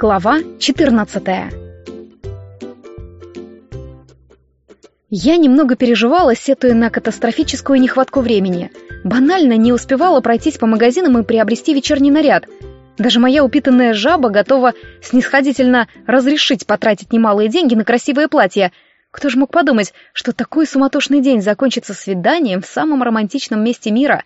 Глава 14 Я немного переживала, сетуя на катастрофическую нехватку времени. Банально не успевала пройтись по магазинам и приобрести вечерний наряд. Даже моя упитанная жаба готова снисходительно разрешить потратить немалые деньги на красивое платье. Кто же мог подумать, что такой суматошный день закончится свиданием в самом романтичном месте мира?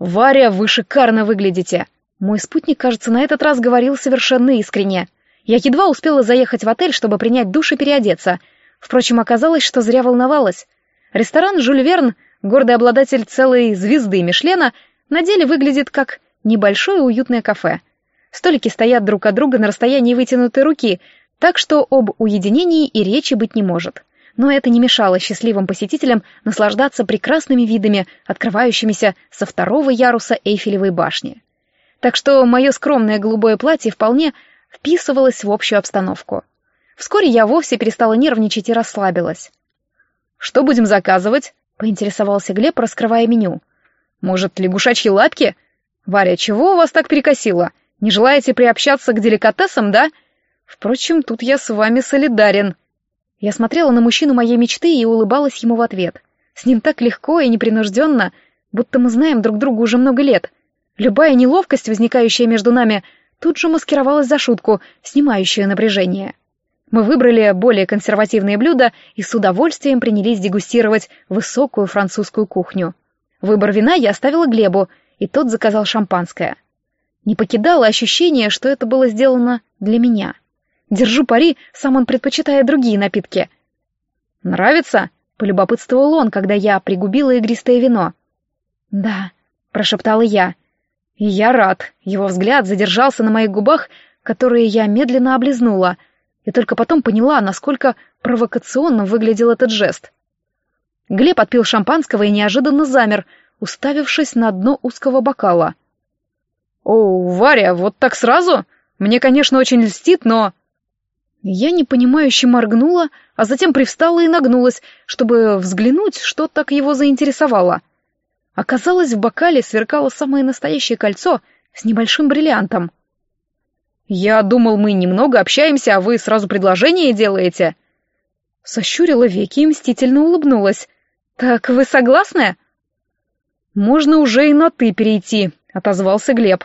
«Варя, вы шикарно выглядите!» Мой спутник, кажется, на этот раз говорил совершенно искренне. Я едва успела заехать в отель, чтобы принять душ и переодеться. Впрочем, оказалось, что зря волновалась. Ресторан «Жюль Верн», гордый обладатель целой звезды Мишлена, на деле выглядит как небольшое уютное кафе. Столики стоят друг от друга на расстоянии вытянутой руки, так что об уединении и речи быть не может. Но это не мешало счастливым посетителям наслаждаться прекрасными видами, открывающимися со второго яруса Эйфелевой башни так что мое скромное голубое платье вполне вписывалось в общую обстановку. Вскоре я вовсе перестала нервничать и расслабилась. «Что будем заказывать?» — поинтересовался Глеб, раскрывая меню. «Может, лягушачьи лапки? Варя, чего у вас так перекосило? Не желаете приобщаться к деликатесам, да? Впрочем, тут я с вами солидарен». Я смотрела на мужчину моей мечты и улыбалась ему в ответ. С ним так легко и непринужденно, будто мы знаем друг друга уже много лет — Любая неловкость, возникающая между нами, тут же маскировалась за шутку, снимающую напряжение. Мы выбрали более консервативные блюда и с удовольствием принялись дегустировать высокую французскую кухню. Выбор вина я оставила Глебу, и тот заказал шампанское. Не покидало ощущение, что это было сделано для меня. Держу пари, сам он предпочитает другие напитки. «Нравится?» — полюбопытствовал он, когда я пригубила игристое вино. «Да», — прошептала я, — я рад. Его взгляд задержался на моих губах, которые я медленно облизнула, и только потом поняла, насколько провокационно выглядел этот жест. Глеб отпил шампанского и неожиданно замер, уставившись на дно узкого бокала. «О, Варя, вот так сразу? Мне, конечно, очень льстит, но...» Я непонимающе моргнула, а затем привстала и нагнулась, чтобы взглянуть, что так его заинтересовало. Оказалось, в бокале сверкало самое настоящее кольцо с небольшим бриллиантом. «Я думал, мы немного общаемся, а вы сразу предложение делаете?» Сощурила веки и мстительно улыбнулась. «Так вы согласны?» «Можно уже и на «ты» перейти», — отозвался Глеб.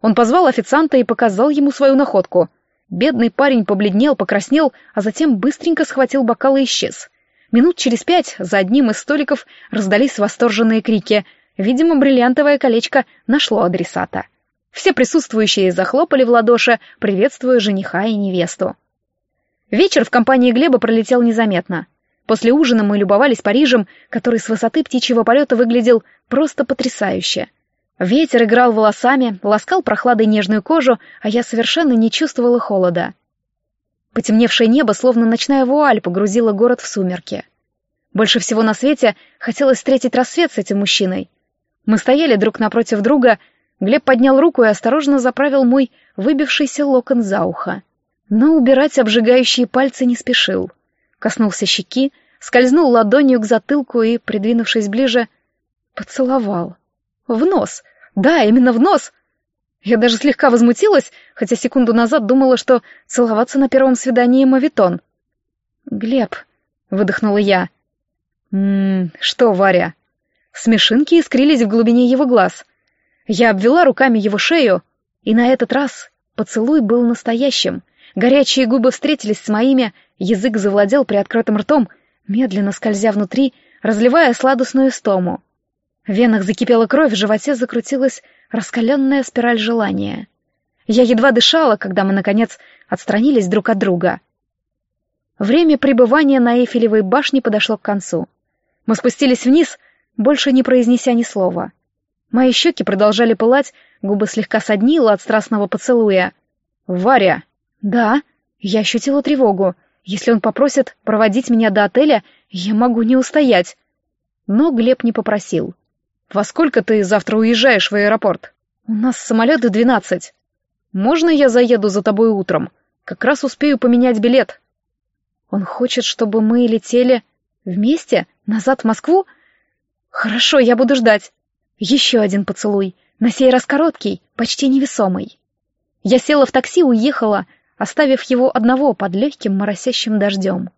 Он позвал официанта и показал ему свою находку. Бедный парень побледнел, покраснел, а затем быстренько схватил бокал и исчез. Минут через пять за одним из столиков раздались восторженные крики. Видимо, бриллиантовое колечко нашло адресата. Все присутствующие захлопали в ладоши, приветствуя жениха и невесту. Вечер в компании Глеба пролетел незаметно. После ужина мы любовались Парижем, который с высоты птичьего полета выглядел просто потрясающе. Ветер играл волосами, ласкал прохладой нежную кожу, а я совершенно не чувствовала холода. Потемневшее небо, словно ночная вуаль, погрузило город в сумерки. Больше всего на свете хотелось встретить рассвет с этим мужчиной. Мы стояли друг напротив друга, Глеб поднял руку и осторожно заправил мой выбившийся локон за ухо. Но убирать обжигающие пальцы не спешил. Коснулся щеки, скользнул ладонью к затылку и, придвинувшись ближе, поцеловал. В нос! Да, именно в нос! Я даже слегка возмутилась, хотя секунду назад думала, что целоваться на первом свидании мавитон. «Глеб», — выдохнула я. «Ммм, что, Варя?» Смешинки искрились в глубине его глаз. Я обвела руками его шею, и на этот раз поцелуй был настоящим. Горячие губы встретились с моими, язык завладел приоткрытым ртом, медленно скользя внутри, разливая сладостную стому. В венах закипела кровь, в животе закрутилась раскаленная спираль желания. Я едва дышала, когда мы, наконец, отстранились друг от друга. Время пребывания на Эйфелевой башне подошло к концу. Мы спустились вниз, больше не произнеся ни слова. Мои щеки продолжали пылать, губы слегка соднило от страстного поцелуя. «Варя!» «Да?» Я ощутила тревогу. Если он попросит проводить меня до отеля, я могу не устоять. Но Глеб не попросил. «Во сколько ты завтра уезжаешь в аэропорт?» «У нас самолет в двенадцать. Можно я заеду за тобой утром? Как раз успею поменять билет». «Он хочет, чтобы мы летели вместе назад в Москву?» «Хорошо, я буду ждать. Еще один поцелуй, на сей раз короткий, почти невесомый». Я села в такси, уехала, оставив его одного под легким моросящим дождем.